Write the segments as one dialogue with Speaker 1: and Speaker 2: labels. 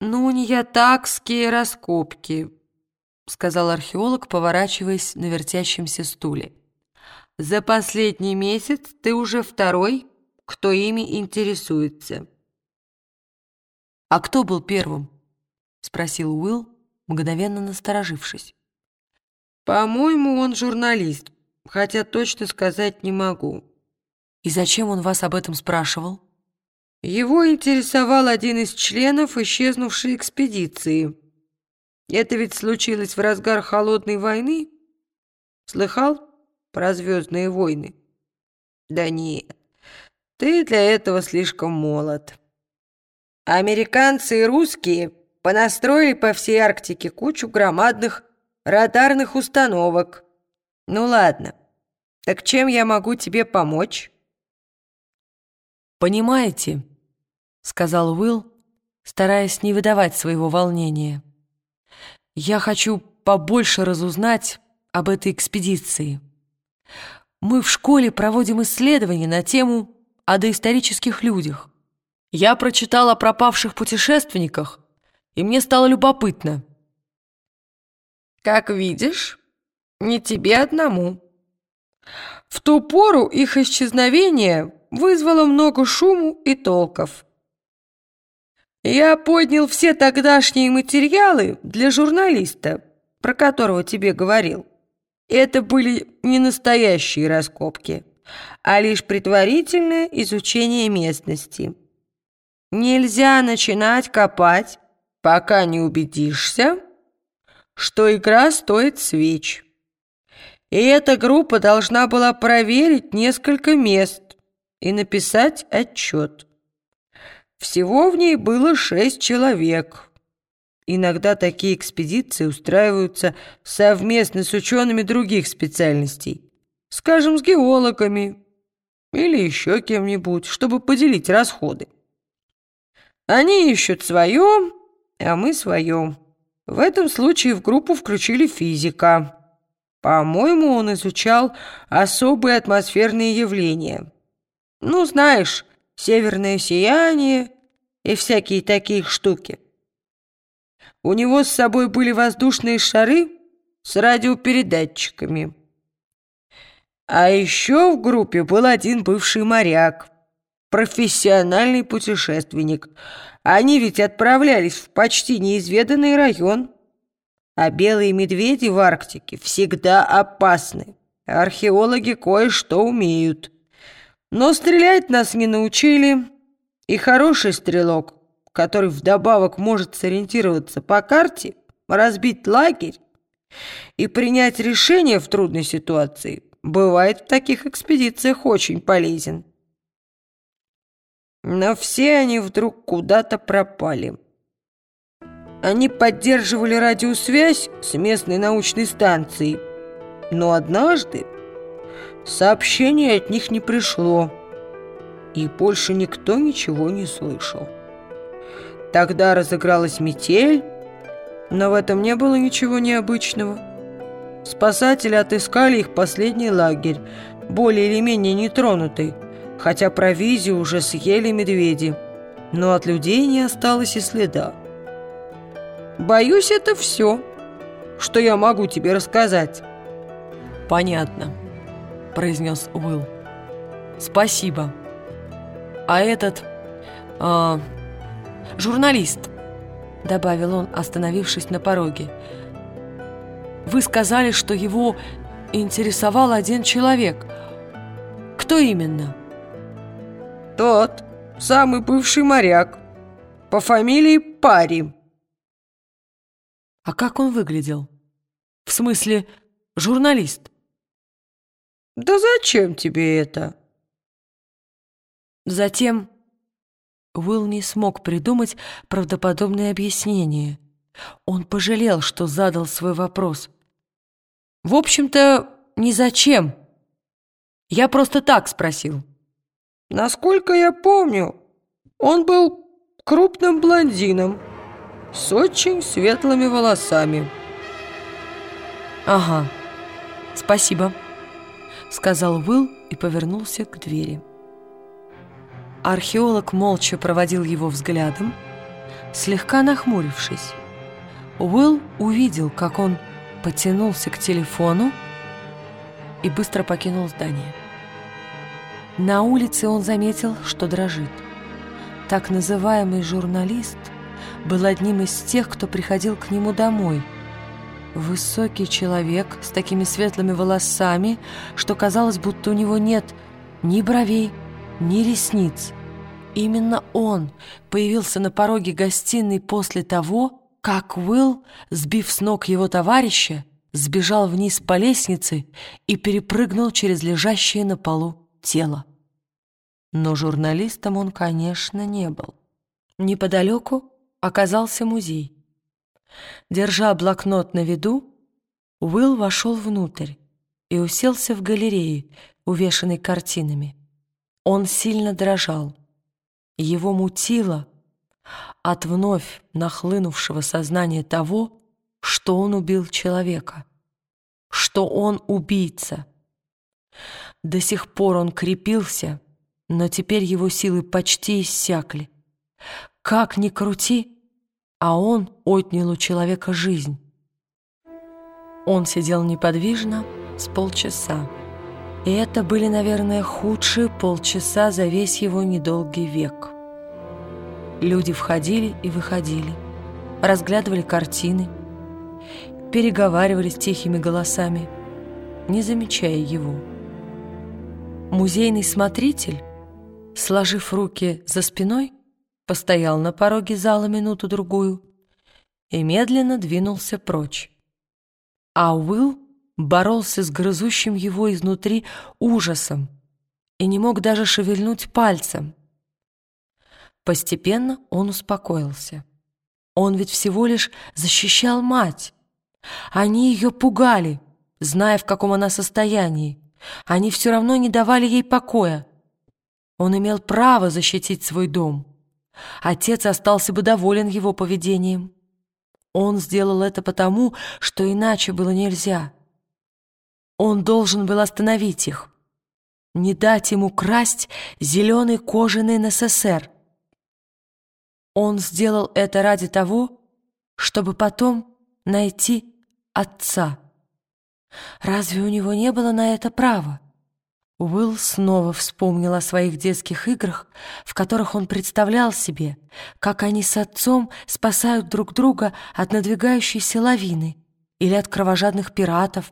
Speaker 1: «Ну, не ятакские раскопки», — сказал археолог, поворачиваясь на вертящемся стуле. «За последний месяц ты уже второй, кто ими интересуется».
Speaker 2: «А кто был первым?» — спросил Уилл, мгновенно насторожившись.
Speaker 1: «По-моему, он журналист, хотя точно сказать не могу».
Speaker 2: «И зачем он вас об этом спрашивал?»
Speaker 1: Его интересовал один из членов исчезнувшей экспедиции. Это ведь случилось в разгар холодной войны. Слыхал про звездные войны? Да нет, ты для этого слишком молод. Американцы и русские понастроили по всей Арктике кучу громадных радарных установок. Ну ладно, так чем я могу тебе помочь?
Speaker 2: Понимаете, — сказал Уилл, стараясь не выдавать своего волнения. «Я хочу побольше разузнать об этой экспедиции. Мы в школе проводим исследования на тему о доисторических людях. Я прочитал о пропавших путешественниках, и мне стало любопытно».
Speaker 1: «Как видишь, не тебе одному. В ту пору их исчезновение вызвало много шуму и толков». Я поднял все тогдашние материалы для журналиста, про которого тебе говорил. Это были не настоящие раскопки, а лишь предварительное изучение местности. Нельзя начинать копать, пока не убедишься, что игра стоит свеч. И эта группа должна была проверить несколько мест и написать отчет. Всего в ней было шесть человек. Иногда такие экспедиции устраиваются совместно с учеными других специальностей, скажем, с геологами или еще кем-нибудь, чтобы поделить расходы. Они ищут свое, а мы свое. В этом случае в группу включили физика. По-моему, он изучал особые атмосферные явления. Ну, знаешь, северное сияние и всякие такие штуки. У него с собой были воздушные шары с радиопередатчиками. А еще в группе был один бывший моряк, профессиональный путешественник. Они ведь отправлялись в почти неизведанный район. А белые медведи в Арктике всегда опасны. Археологи кое-что умеют. Но стрелять нас не научили, и хороший стрелок, который вдобавок может сориентироваться по карте, разбить лагерь и принять решение в трудной ситуации, бывает в таких экспедициях очень полезен. Но все они вдруг куда-то пропали. Они поддерживали радиосвязь с местной научной станцией, но однажды Сообщение от них не пришло, и больше никто ничего не слышал. Тогда разыгралась метель, но в этом не было ничего необычного. Спасатели отыскали их последний лагерь, более или менее нетронутый, хотя провизию уже съели медведи, но от людей не осталось и следа. Боюсь, это все, что я могу тебе рассказать.
Speaker 2: Понятно. — произнес Уилл. «Спасибо. А этот... Э, журналист», — добавил он, остановившись на пороге. «Вы сказали, что его интересовал один человек. Кто именно?»
Speaker 1: «Тот, самый бывший моряк, по фамилии Пари».
Speaker 2: «А как он выглядел? В смысле, журналист?»
Speaker 1: «Да зачем тебе это?»
Speaker 2: Затем Уилл не смог придумать правдоподобное объяснение. Он пожалел, что задал свой вопрос. «В общем-то, не зачем. Я просто так спросил».
Speaker 1: «Насколько я помню, он был крупным блондином с очень светлыми волосами».
Speaker 2: «Ага, спасибо» сказал Уилл и повернулся к двери. Археолог молча проводил его взглядом, слегка нахмурившись. Уилл увидел, как он потянулся к телефону и быстро покинул здание. На улице он заметил, что дрожит. Так называемый журналист был одним из тех, кто приходил к нему домой. Высокий человек с такими светлыми волосами, что казалось, будто у него нет ни бровей, ни ресниц. Именно он появился на пороге гостиной после того, как Уилл, сбив с ног его товарища, сбежал вниз по лестнице и перепрыгнул через лежащее на полу тело. Но журналистом он, конечно, не был. Неподалеку оказался музей. Держа блокнот на виду, Уилл вошел внутрь и уселся в галерее, увешанной картинами. Он сильно дрожал. Его мутило от вновь нахлынувшего сознания того, что он убил человека, что он убийца. До сих пор он крепился, но теперь его силы почти иссякли. Как ни крути, а он отнял у человека жизнь. Он сидел неподвижно с полчаса. И это были, наверное, худшие полчаса за весь его недолгий век. Люди входили и выходили, разглядывали картины, переговаривались тихими голосами, не замечая его. Музейный смотритель, сложив руки за спиной, постоял на пороге зала минуту-другую и медленно двинулся прочь. А Уилл боролся с грызущим его изнутри ужасом и не мог даже шевельнуть пальцем. Постепенно он успокоился. Он ведь всего лишь защищал мать. Они ее пугали, зная, в каком она состоянии. Они все равно не давали ей покоя. Он имел право защитить свой дом. Отец остался бы доволен его поведением. Он сделал это потому, что иначе было нельзя. Он должен был остановить их, не дать ему красть зеленый кожаный НССР. Он сделал это ради того, чтобы потом найти отца. Разве у него не было на это права? Уилл снова вспомнил о своих детских играх, в которых он представлял себе, как они с отцом спасают друг друга от надвигающейся лавины или от кровожадных пиратов.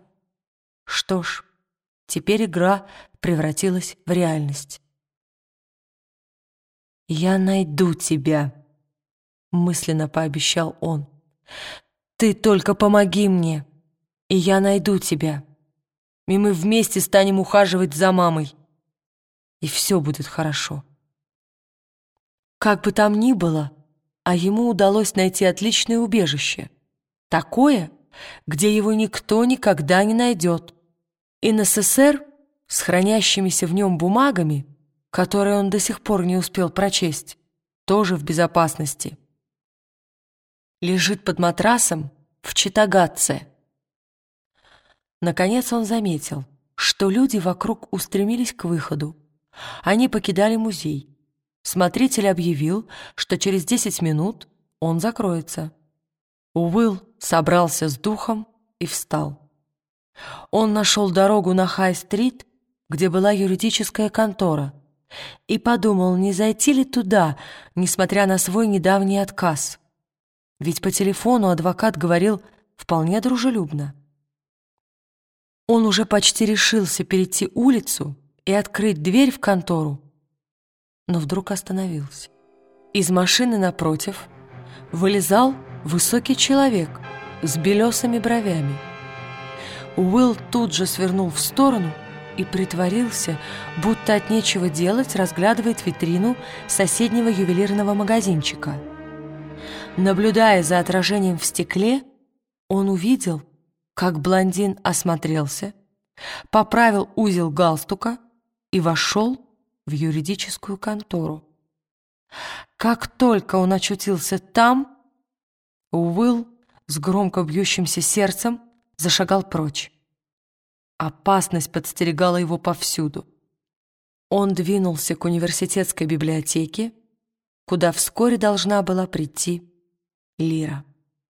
Speaker 2: Что ж, теперь игра превратилась в реальность. «Я найду тебя», — мысленно пообещал он. «Ты только помоги мне, и я найду тебя» и мы вместе станем ухаживать за мамой. И все будет хорошо. Как бы там ни было, а ему удалось найти отличное убежище. Такое, где его никто никогда не найдет. И НССР с хранящимися в нем бумагами, которые он до сих пор не успел прочесть, тоже в безопасности. Лежит под матрасом в Читагатце. Наконец он заметил, что люди вокруг устремились к выходу. Они покидали музей. Смотритель объявил, что через 10 минут он закроется. Уилл собрался с духом и встал. Он нашел дорогу на Хай-стрит, где была юридическая контора, и подумал, не зайти ли туда, несмотря на свой недавний отказ. Ведь по телефону адвокат говорил вполне дружелюбно. Он уже почти решился перейти улицу и открыть дверь в контору, но вдруг остановился. Из машины напротив вылезал высокий человек с белесыми бровями. Уилл тут же свернул в сторону и притворился, будто от нечего делать разглядывает витрину соседнего ювелирного магазинчика. Наблюдая за отражением в стекле, он увидел, как блондин осмотрелся, поправил узел галстука и вошел в юридическую контору. Как только он очутился там, Уилл с громко бьющимся сердцем зашагал прочь. Опасность подстерегала его повсюду. Он двинулся к университетской библиотеке куда вскоре должна была прийти Лира.